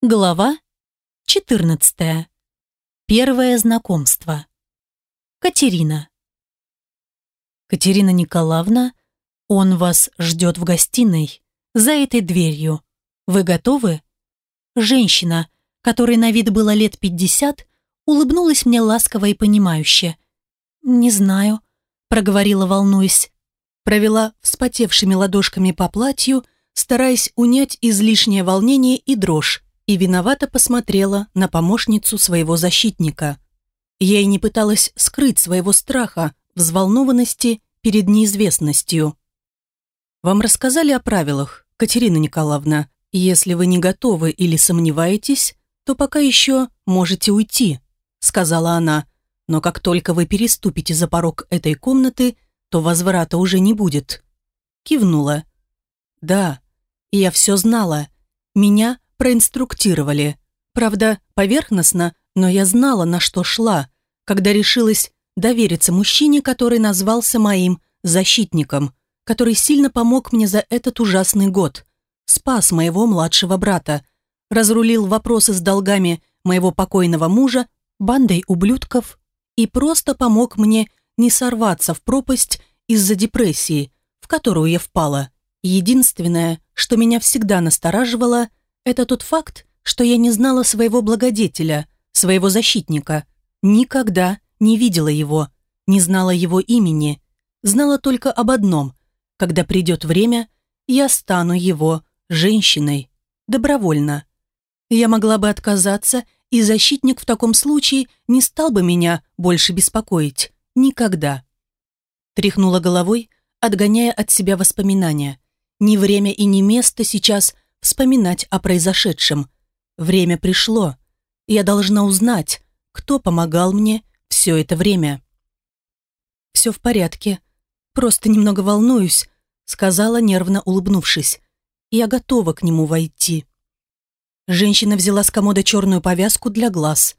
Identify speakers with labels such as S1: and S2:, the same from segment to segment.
S1: Глава 14. Первое знакомство. Катерина. Катерина Николаевна, он вас ждет в гостиной, за этой дверью. Вы готовы? Женщина, которой на вид было лет 50, улыбнулась мне ласково и понимающе. «Не знаю», — проговорила, волнуясь. Провела вспотевшими ладошками по платью, стараясь унять излишнее волнение и дрожь, и виновато посмотрела на помощницу своего защитника. Я и не пыталась скрыть своего страха, взволнованности перед неизвестностью. «Вам рассказали о правилах, Катерина Николаевна. Если вы не готовы или сомневаетесь, то пока еще можете уйти», сказала она. «Но как только вы переступите за порог этой комнаты, то возврата уже не будет». Кивнула. «Да, я все знала. Меня проинструктировали. Правда, поверхностно, но я знала, на что шла, когда решилась довериться мужчине, который назвался моим защитником, который сильно помог мне за этот ужасный год, спас моего младшего брата, разрулил вопросы с долгами моего покойного мужа, бандой ублюдков и просто помог мне не сорваться в пропасть из-за депрессии, в которую я впала. Единственное, что меня всегда настораживало, это тот факт, что я не знала своего благодетеля, своего защитника. Никогда не видела его, не знала его имени. Знала только об одном. Когда придет время, я стану его женщиной. Добровольно. Я могла бы отказаться, и защитник в таком случае не стал бы меня больше беспокоить. Никогда. Тряхнула головой, отгоняя от себя воспоминания. Ни время и ни место сейчас – вспоминать о произошедшем. Время пришло. Я должна узнать, кто помогал мне все это время. «Все в порядке. Просто немного волнуюсь», сказала, нервно улыбнувшись. «Я готова к нему войти». Женщина взяла с комода черную повязку для глаз.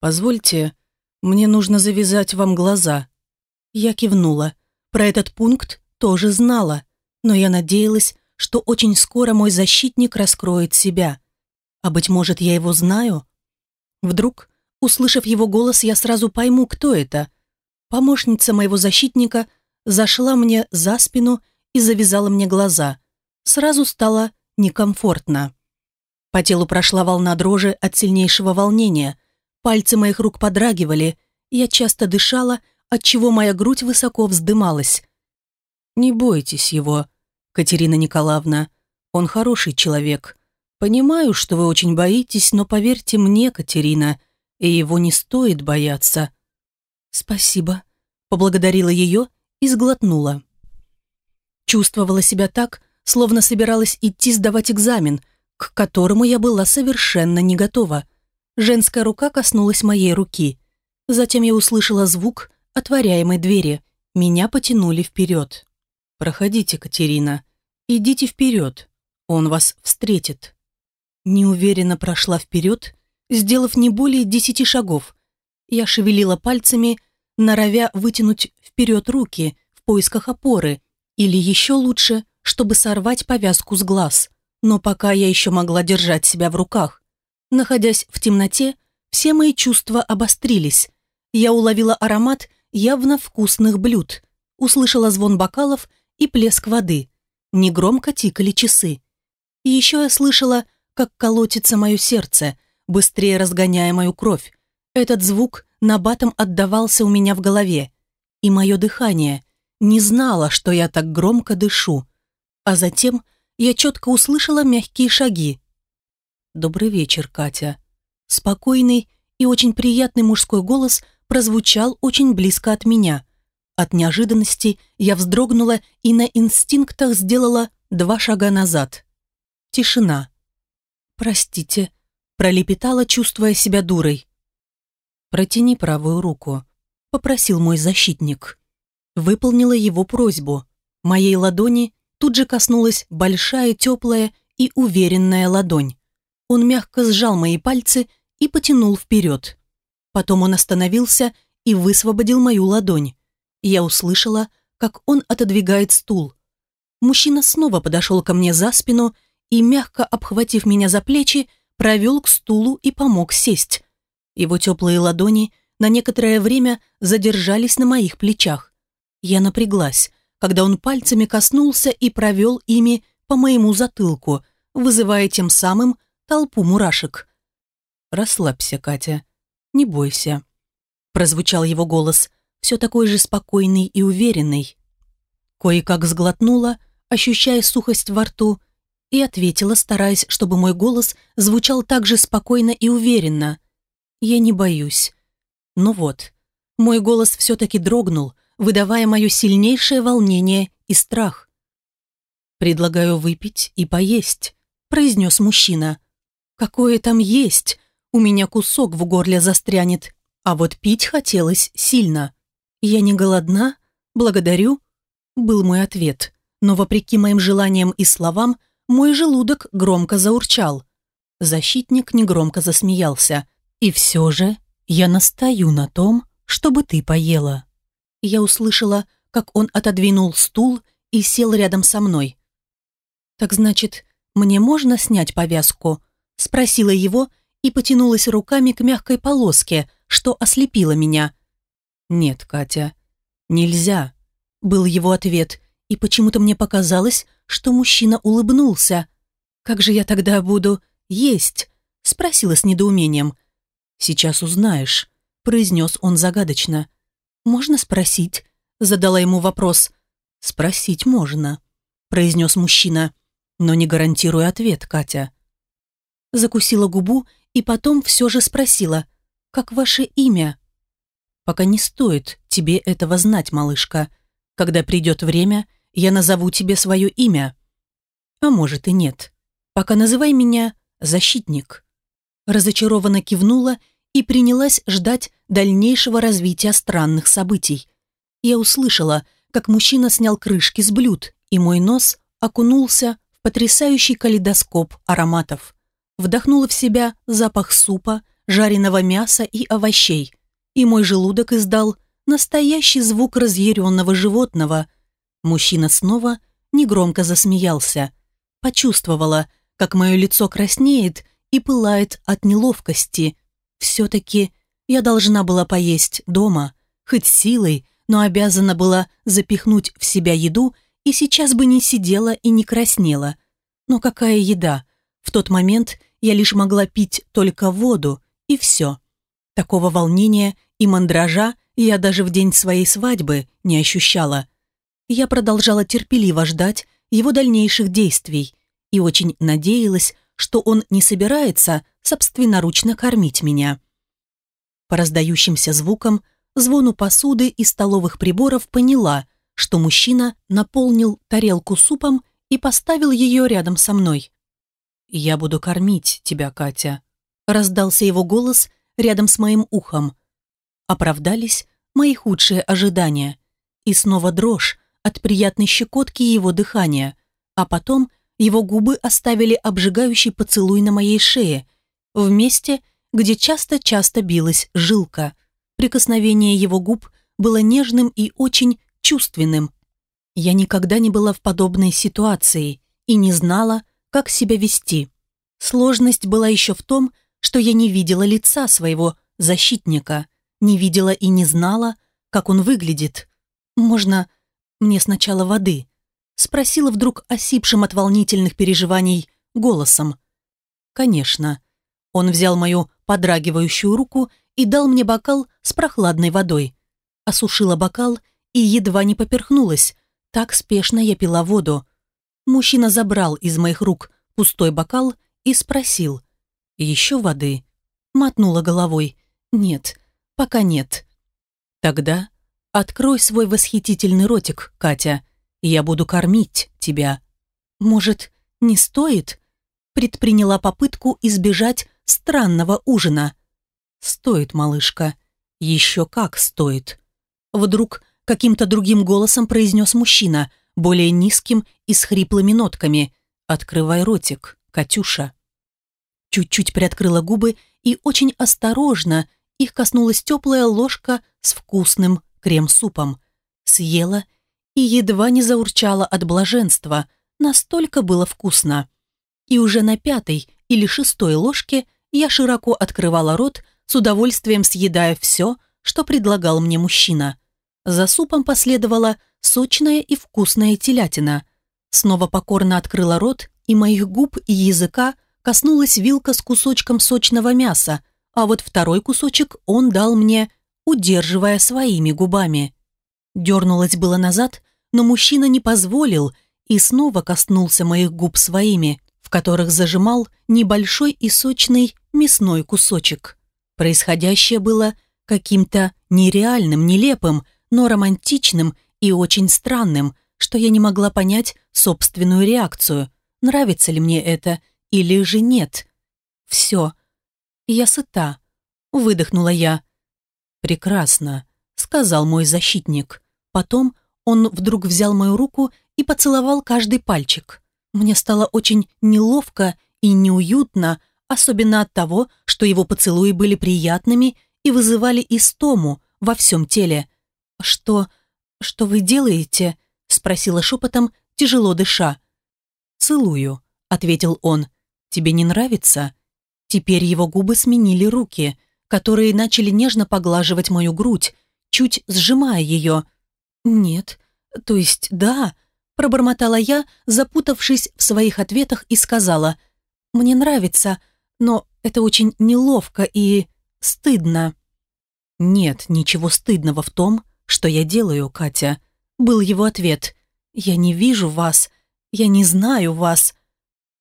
S1: «Позвольте, мне нужно завязать вам глаза». Я кивнула. Про этот пункт тоже знала, но я надеялась, что очень скоро мой защитник раскроет себя. А быть может, я его знаю? Вдруг, услышав его голос, я сразу пойму, кто это. Помощница моего защитника зашла мне за спину и завязала мне глаза. Сразу стало некомфортно. По телу прошла волна дрожи от сильнейшего волнения. Пальцы моих рук подрагивали, я часто дышала, отчего моя грудь высоко вздымалась. «Не бойтесь его», Катерина Николаевна. Он хороший человек. Понимаю, что вы очень боитесь, но поверьте мне, Катерина, и его не стоит бояться». «Спасибо», — поблагодарила ее и сглотнула. Чувствовала себя так, словно собиралась идти сдавать экзамен, к которому я была совершенно не готова. Женская рука коснулась моей руки. Затем я услышала звук отворяемой двери. Меня потянули вперед. «Проходите, Катерина. Идите вперед. Он вас встретит». Неуверенно прошла вперед, сделав не более десяти шагов. Я шевелила пальцами, норовя вытянуть вперед руки в поисках опоры, или еще лучше, чтобы сорвать повязку с глаз. Но пока я еще могла держать себя в руках. Находясь в темноте, все мои чувства обострились. Я уловила аромат явно вкусных блюд, услышала звон бокалов и плеск воды. Негромко тикали часы. И еще я слышала, как колотится мое сердце, быстрее разгоняя мою кровь. Этот звук набатом отдавался у меня в голове. И мое дыхание. Не знала, что я так громко дышу. А затем я четко услышала мягкие шаги. «Добрый вечер, Катя». Спокойный и очень приятный мужской голос прозвучал очень близко от меня – от неожиданности я вздрогнула и на инстинктах сделала два шага назад. Тишина. «Простите», — пролепетала, чувствуя себя дурой. «Протяни правую руку», — попросил мой защитник. Выполнила его просьбу. Моей ладони тут же коснулась большая, теплая и уверенная ладонь. Он мягко сжал мои пальцы и потянул вперед. Потом он остановился и высвободил мою ладонь. Я услышала, как он отодвигает стул. Мужчина снова подошел ко мне за спину и, мягко обхватив меня за плечи, провел к стулу и помог сесть. Его теплые ладони на некоторое время задержались на моих плечах. Я напряглась, когда он пальцами коснулся и провел ими по моему затылку, вызывая тем самым толпу мурашек. «Расслабься, Катя, не бойся», – прозвучал его голос, все такой же спокойный и уверенный. Кое-как сглотнула, ощущая сухость во рту, и ответила, стараясь, чтобы мой голос звучал так же спокойно и уверенно. «Я не боюсь». Ну вот, мой голос все-таки дрогнул, выдавая мое сильнейшее волнение и страх. «Предлагаю выпить и поесть», – произнес мужчина. «Какое там есть? У меня кусок в горле застрянет, а вот пить хотелось сильно. Я не голодна? Благодарю», – был мой ответ. Но вопреки моим желаниям и словам, мой желудок громко заурчал. Защитник негромко засмеялся. «И все же я настаю на том, чтобы ты поела». Я услышала, как он отодвинул стул и сел рядом со мной. «Так значит, мне можно снять повязку?» Спросила его и потянулась руками к мягкой полоске, что ослепило меня. «Нет, Катя, нельзя», — был его ответ, и почему-то мне показалось, что мужчина улыбнулся. «Как же я тогда буду есть?» — спросила с недоумением. «Сейчас узнаешь», — произнес он загадочно. «Можно спросить?» — задала ему вопрос. «Спросить можно», — произнес мужчина но не гарантирую ответ, Катя. Закусила губу и потом все же спросила, как ваше имя? Пока не стоит тебе этого знать, малышка. Когда придет время, я назову тебе свое имя. А может и нет. Пока называй меня защитник. Разочарованно кивнула и принялась ждать дальнейшего развития странных событий. Я услышала, как мужчина снял крышки с блюд, и мой нос окунулся потрясающий калейдоскоп ароматов. Вдохнула в себя запах супа, жареного мяса и овощей, и мой желудок издал настоящий звук разъяренного животного. Мужчина снова негромко засмеялся. Почувствовала, как мое лицо краснеет и пылает от неловкости. Все-таки я должна была поесть дома, хоть силой, но обязана была запихнуть в себя еду и сейчас бы не сидела и не краснела. Но какая еда? В тот момент я лишь могла пить только воду, и все. Такого волнения и мандража я даже в день своей свадьбы не ощущала. Я продолжала терпеливо ждать его дальнейших действий и очень надеялась, что он не собирается собственноручно кормить меня. По раздающимся звукам, звону посуды и столовых приборов поняла, что мужчина наполнил тарелку супом и поставил ее рядом со мной. «Я буду кормить тебя, Катя», — раздался его голос рядом с моим ухом. Оправдались мои худшие ожидания. И снова дрожь от приятной щекотки его дыхания, а потом его губы оставили обжигающий поцелуй на моей шее, в месте, где часто-часто билась жилка. Прикосновение его губ было нежным и очень чувственным. Я никогда не была в подобной ситуации и не знала, как себя вести. Сложность была еще в том, что я не видела лица своего защитника, не видела и не знала, как он выглядит. «Можно мне сначала воды?» Спросила вдруг осипшим от волнительных переживаний голосом. «Конечно». Он взял мою подрагивающую руку и дал мне бокал с прохладной водой. Осушила бокал и едва не поперхнулась. Так спешно я пила воду. Мужчина забрал из моих рук пустой бокал и спросил. «Еще воды?» Мотнула головой. «Нет, пока нет». «Тогда открой свой восхитительный ротик, Катя. Я буду кормить тебя». «Может, не стоит?» Предприняла попытку избежать странного ужина. «Стоит, малышка. Еще как стоит». Вдруг каким-то другим голосом произнес мужчина, более низким и с хриплыми нотками. «Открывай ротик, Катюша». Чуть-чуть приоткрыла губы и очень осторожно их коснулась теплая ложка с вкусным крем-супом. Съела и едва не заурчала от блаженства, настолько было вкусно. И уже на пятой или шестой ложке я широко открывала рот, с удовольствием съедая все, что предлагал мне мужчина. За супом последовала сочная и вкусная телятина. Снова покорно открыла рот, и моих губ и языка коснулась вилка с кусочком сочного мяса, а вот второй кусочек он дал мне, удерживая своими губами. Дернулась было назад, но мужчина не позволил и снова коснулся моих губ своими, в которых зажимал небольшой и сочный мясной кусочек. Происходящее было каким-то нереальным, нелепым, но романтичным и очень странным, что я не могла понять собственную реакцию, нравится ли мне это или же нет. Все. Я сыта. Выдохнула я. «Прекрасно», — сказал мой защитник. Потом он вдруг взял мою руку и поцеловал каждый пальчик. Мне стало очень неловко и неуютно, особенно от того, что его поцелуи были приятными и вызывали истому во всем теле. «Что... что вы делаете?» — спросила шепотом, тяжело дыша. «Целую», — ответил он. «Тебе не нравится?» Теперь его губы сменили руки, которые начали нежно поглаживать мою грудь, чуть сжимая ее. «Нет, то есть да», — пробормотала я, запутавшись в своих ответах и сказала. «Мне нравится, но это очень неловко и стыдно». «Нет ничего стыдного в том, что я делаю, Катя», — был его ответ. «Я не вижу вас, я не знаю вас».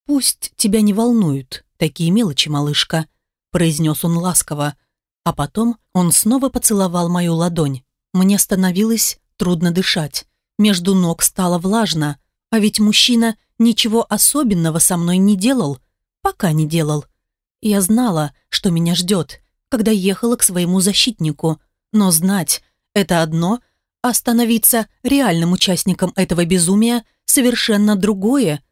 S1: «Пусть тебя не волнуют такие мелочи, малышка», — произнес он ласково. А потом он снова поцеловал мою ладонь. Мне становилось трудно дышать. Между ног стало влажно, а ведь мужчина ничего особенного со мной не делал, пока не делал. Я знала, что меня ждет, когда ехала к своему защитнику, но знать — это одно, а становиться реальным участником этого безумия — совершенно другое.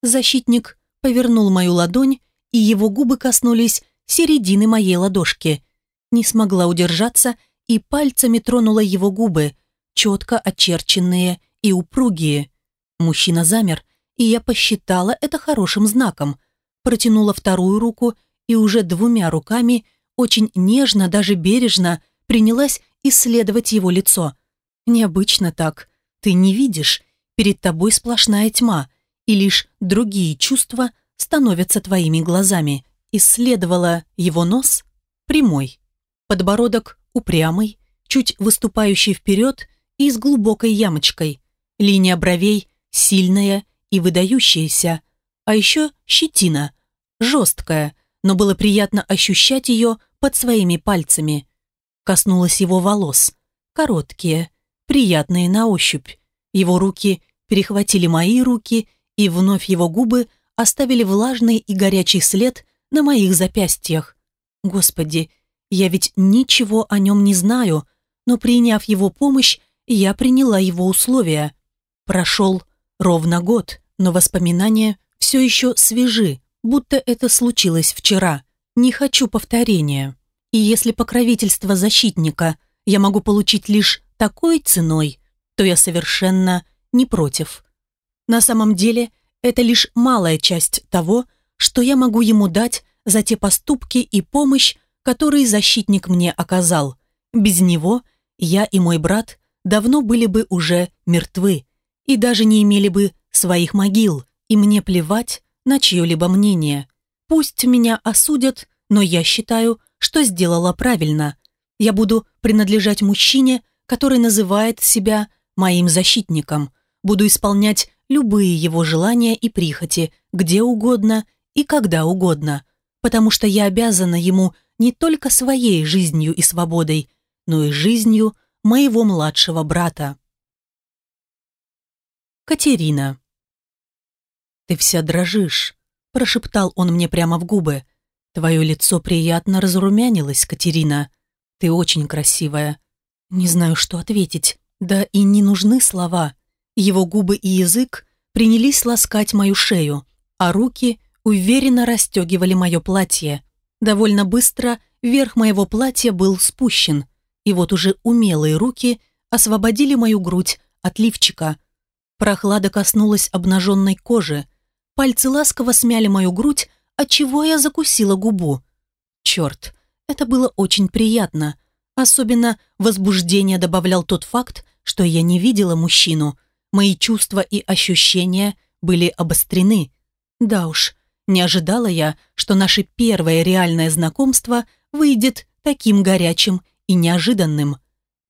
S1: Защитник повернул мою ладонь, и его губы коснулись середины моей ладошки. Не смогла удержаться и пальцами тронула его губы, четко очерченные и упругие. Мужчина замер, и я посчитала это хорошим знаком. Протянула вторую руку и уже двумя руками, очень нежно, даже бережно, принялась исследовать его лицо. Необычно так. Ты не видишь, перед тобой сплошная тьма, и лишь другие чувства становятся твоими глазами. Исследовала его нос прямой, подбородок упрямый, чуть выступающий вперед и с глубокой ямочкой, линия бровей сильная и выдающаяся, а еще щетина, жесткая, но было приятно ощущать ее под своими пальцами. Коснулась его волос, короткие, приятные на ощупь, его руки перехватили мои руки, и вновь его губы оставили влажный и горячий след на моих запястьях. Господи, я ведь ничего о нем не знаю, но приняв его помощь, я приняла его условия. Прошел ровно год, но воспоминания все еще свежи, будто это случилось вчера. Не хочу повторения. И если покровительство защитника я могу получить лишь такой ценой, то я совершенно не против. На самом деле, это лишь малая часть того, что я могу ему дать за те поступки и помощь, которые защитник мне оказал. Без него я и мой брат давно были бы уже мертвы и даже не имели бы своих могил, и мне плевать на чье-либо мнение. Пусть меня осудят, но я считаю, что сделала правильно. Я буду принадлежать мужчине, который называет себя моим защитником. Буду исполнять любые его желания и прихоти, где угодно и когда угодно, потому что я обязана ему не только своей жизнью и свободой, но и жизнью моего младшего брата. Катерина. «Ты вся дрожишь», – прошептал он мне прямо в губы. «Твое лицо приятно разрумянилось, Катерина. Ты очень красивая. Не знаю, что ответить. Да и не нужны слова. Его губы и язык принялись ласкать мою шею, а руки уверенно расстегивали мое платье. Довольно быстро верх моего платья был спущен, и вот уже умелые руки освободили мою грудь от лифчика. Прохлада коснулась обнаженной кожи. Пальцы ласково смяли мою грудь, отчего я закусила губу. Черт, это было очень приятно. Особенно возбуждение добавлял тот факт, что я не видела мужчину. Мои чувства и ощущения были обострены. Да уж, не ожидала я, что наше первое реальное знакомство выйдет таким горячим и неожиданным.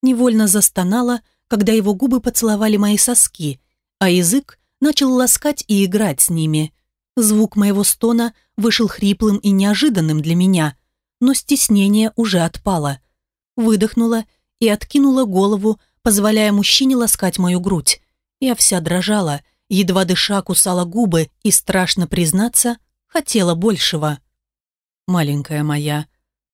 S1: Невольно застонала, когда его губы поцеловали мои соски, а язык начал ласкать и играть с ними. Звук моего стона вышел хриплым и неожиданным для меня, но стеснение уже отпало. Выдохнула и откинула голову, позволяя мужчине ласкать мою грудь. Я вся дрожала, едва дыша кусала губы и, страшно признаться, хотела большего. «Маленькая моя,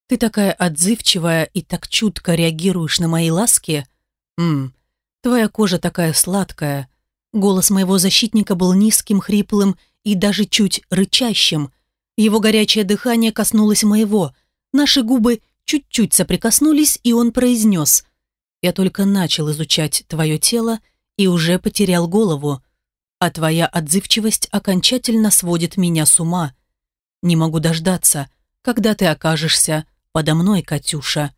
S1: ты такая отзывчивая и так чутко реагируешь на мои ласки. Ммм, твоя кожа такая сладкая». Голос моего защитника был низким, хриплым и даже чуть рычащим. Его горячее дыхание коснулось моего. Наши губы чуть-чуть соприкоснулись, и он произнес. «Я только начал изучать твое тело и уже потерял голову, а твоя отзывчивость окончательно сводит меня с ума. Не могу дождаться, когда ты окажешься подо мной, Катюша».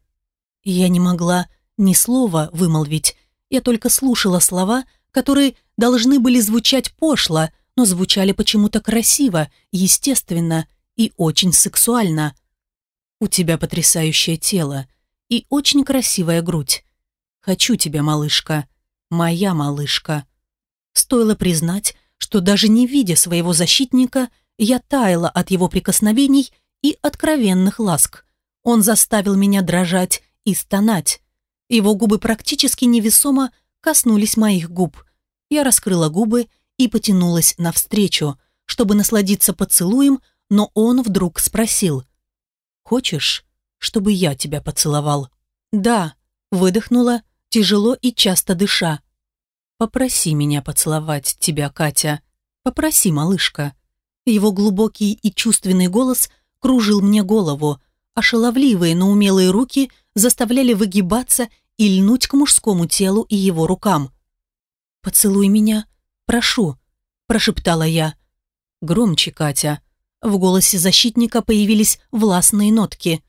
S1: Я не могла ни слова вымолвить, я только слушала слова, которые должны были звучать пошло, но звучали почему-то красиво, естественно и очень сексуально. «У тебя потрясающее тело и очень красивая грудь. Хочу тебя, малышка, моя малышка». Стоило признать, что даже не видя своего защитника, я таяла от его прикосновений и откровенных ласк. Он заставил меня дрожать и стонать. Его губы практически невесомо коснулись моих губ. Я раскрыла губы и потянулась навстречу, чтобы насладиться поцелуем, но он вдруг спросил. «Хочешь, чтобы я тебя поцеловал?» «Да», выдохнула, тяжело и часто дыша. «Попроси меня поцеловать тебя, Катя. Попроси, малышка». Его глубокий и чувственный голос кружил мне голову, а шаловливые, но умелые руки заставляли выгибаться и льнуть к мужскому телу и его рукам. «Поцелуй меня, прошу», – прошептала я. «Громче, Катя». В голосе защитника появились властные нотки.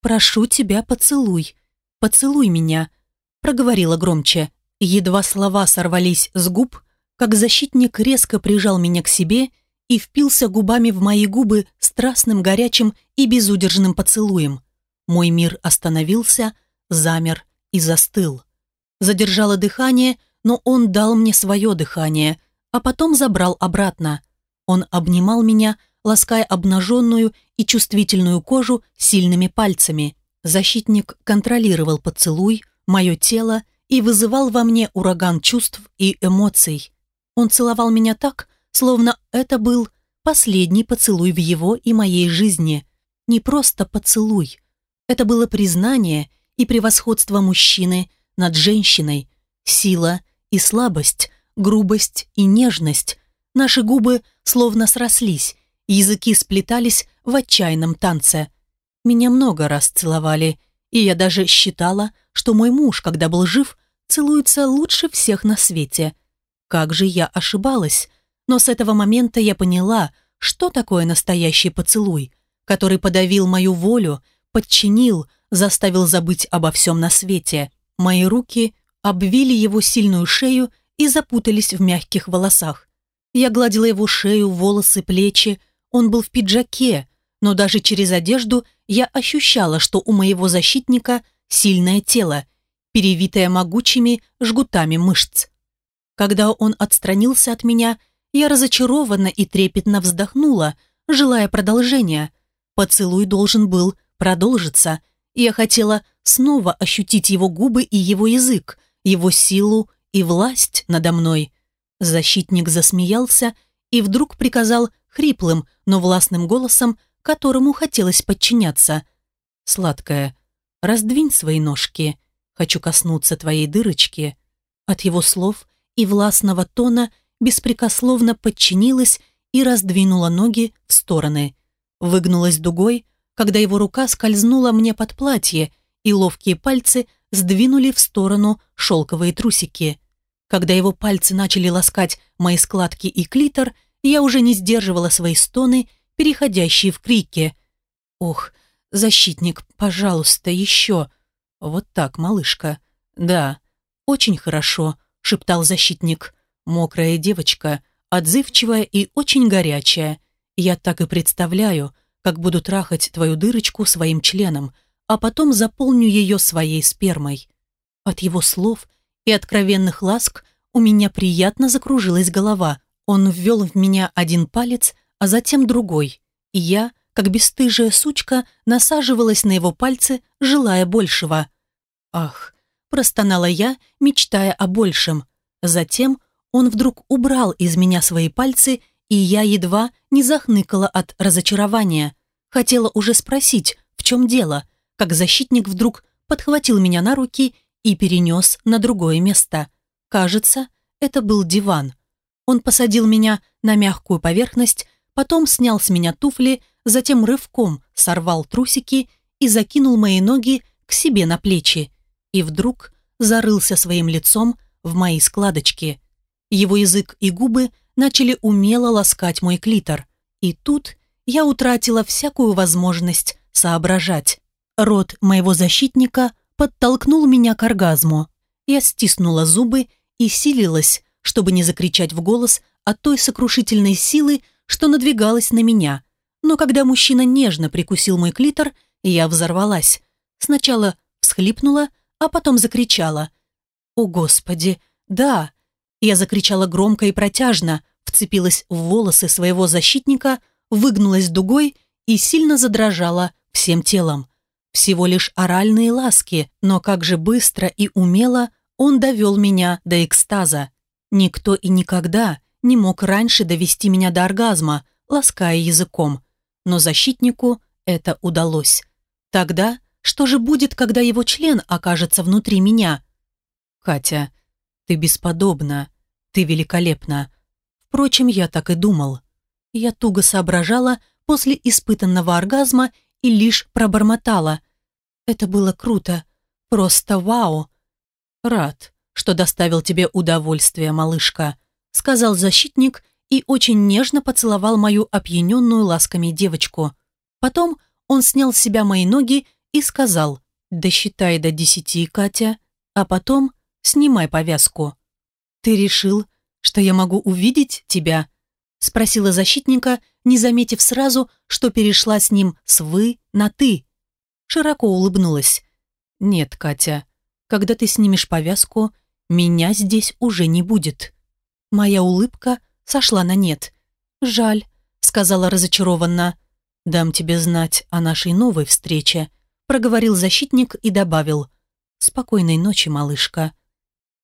S1: «Прошу тебя, поцелуй. Поцелуй меня», – проговорила громче. Едва слова сорвались с губ, как защитник резко прижал меня к себе и впился губами в мои губы страстным, горячим и безудержным поцелуем. Мой мир остановился, замер и застыл. Задержало дыхание, но он дал мне свое дыхание, а потом забрал обратно. Он обнимал меня, лаская обнаженную и чувствительную кожу сильными пальцами. Защитник контролировал поцелуй, мое тело и вызывал во мне ураган чувств и эмоций. Он целовал меня так, словно это был последний поцелуй в его и моей жизни. Не просто поцелуй. Это было признание и превосходство мужчины над женщиной, сила и слабость, грубость и нежность. Наши губы словно срослись, языки сплетались в отчаянном танце. Меня много раз целовали, и я даже считала, что мой муж, когда был жив, целуется лучше всех на свете. Как же я ошибалась, но с этого момента я поняла, что такое настоящий поцелуй, который подавил мою волю, подчинил, заставил забыть обо всем на свете. Мои руки обвили его сильную шею и запутались в мягких волосах. Я гладила его шею, волосы, плечи. Он был в пиджаке, но даже через одежду я ощущала, что у моего защитника сильное тело, перевитое могучими жгутами мышц. Когда он отстранился от меня, я разочарованно и трепетно вздохнула, желая продолжения. Поцелуй должен был продолжиться. Я хотела снова ощутить его губы и его язык, его силу и власть надо мной. Защитник засмеялся и вдруг приказал хриплым, но властным голосом, которому хотелось подчиняться. «Сладкая, раздвинь свои ножки. Хочу коснуться твоей дырочки». От его слов и властного тона – беспрекословно подчинилась и раздвинула ноги в стороны. Выгнулась дугой, когда его рука скользнула мне под платье, и ловкие пальцы сдвинули в сторону шелковые трусики. Когда его пальцы начали ласкать мои складки и клитор, я уже не сдерживала свои стоны, переходящие в крики. «Ох, защитник, пожалуйста, еще!» «Вот так, малышка». «Да, очень хорошо», — шептал защитник. «Мокрая девочка, отзывчивая и очень горячая. Я так и представляю, как буду трахать твою дырочку своим членом, а потом заполню ее своей спермой». От его слов и откровенных ласк у меня приятно закружилась голова. Он ввел в меня один палец, а затем другой, и я, как бесстыжая сучка, насаживалась на его пальцы, желая большего. «Ах!» – простонала я, мечтая о большем. Затем он вдруг убрал из меня свои пальцы, и я едва не захныкала от разочарования. Хотела уже спросить, в чем дело, как защитник вдруг подхватил меня на руки и перенес на другое место. Кажется, это был диван. Он посадил меня на мягкую поверхность, потом снял с меня туфли, затем рывком сорвал трусики и закинул мои ноги к себе на плечи. И вдруг зарылся своим лицом в мои складочки. Его язык и губы начали умело ласкать мой клитор. И тут я утратила всякую возможность соображать. Рот моего защитника подтолкнул меня к оргазму. Я стиснула зубы и силилась, чтобы не закричать в голос от той сокрушительной силы, что надвигалась на меня. Но когда мужчина нежно прикусил мой клитор, я взорвалась. Сначала всхлипнула, а потом закричала. «О, Господи! Да!» Я закричала громко и протяжно, вцепилась в волосы своего защитника, выгнулась дугой и сильно задрожала всем телом. Всего лишь оральные ласки, но как же быстро и умело он довел меня до экстаза. Никто и никогда не мог раньше довести меня до оргазма, лаская языком. Но защитнику это удалось. Тогда что же будет, когда его член окажется внутри меня? Катя, ты бесподобна, ты великолепна. Впрочем, я так и думал. Я туго соображала после испытанного оргазма и лишь пробормотала. Это было круто. Просто вау. Рад, что доставил тебе удовольствие, малышка сказал защитник и очень нежно поцеловал мою опьяненную ласками девочку. Потом он снял с себя мои ноги и сказал «Досчитай до десяти, Катя, а потом снимай повязку». «Ты решил, что я могу увидеть тебя?» спросила защитника, не заметив сразу, что перешла с ним с «вы» на «ты». Широко улыбнулась. «Нет, Катя, когда ты снимешь повязку, меня здесь уже не будет». Моя улыбка сошла на нет. «Жаль», — сказала разочарованно. «Дам тебе знать о нашей новой встрече», — проговорил защитник и добавил. «Спокойной ночи, малышка».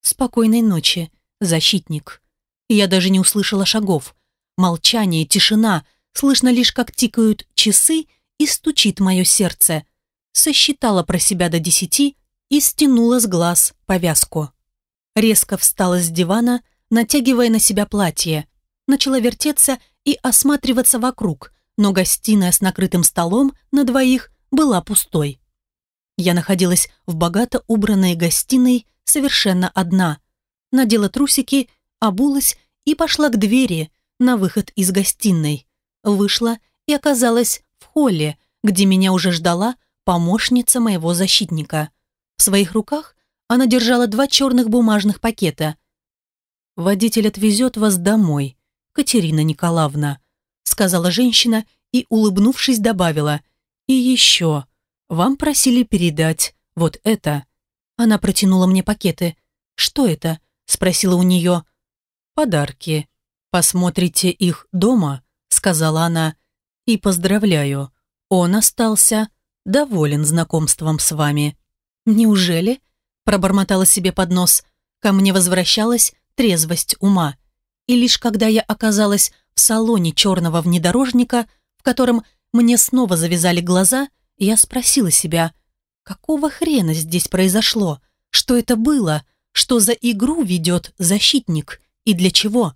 S1: «Спокойной ночи, защитник». Я даже не услышала шагов. Молчание, тишина, слышно лишь, как тикают часы и стучит мое сердце. Сосчитала про себя до десяти и стянула с глаз повязку. Резко встала с дивана, натягивая на себя платье. Начала вертеться и осматриваться вокруг, но гостиная с накрытым столом на двоих была пустой. Я находилась в богато убранной гостиной совершенно одна. Надела трусики, обулась и пошла к двери на выход из гостиной. Вышла и оказалась в холле, где меня уже ждала помощница моего защитника. В своих руках она держала два черных бумажных пакета. «Водитель отвезет вас домой, Катерина Николаевна», сказала женщина и, улыбнувшись, добавила. «И еще, вам просили передать вот это». Она протянула мне пакеты. «Что это?» спросила у нее. «Подарки. Посмотрите их дома», сказала она. «И поздравляю, он остался доволен знакомством с вами». «Неужели?» пробормотала себе под нос. Ко мне возвращалась трезвость ума. И лишь когда я оказалась в салоне черного внедорожника, в котором мне снова завязали глаза, я спросила себя, какого хрена здесь произошло? Что это было? Что за игру ведет защитник? И для чего?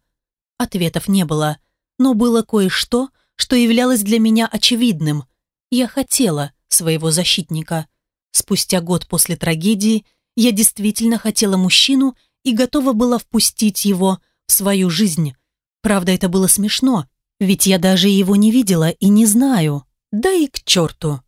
S1: Ответов не было. Но было кое-что, что являлось для меня очевидным. Я хотела своего защитника. Спустя год после трагедии я действительно хотела мужчину, и готова была впустить его в свою жизнь. Правда, это было смешно, Ведь я даже его не видела и не знаю. Да и к черту.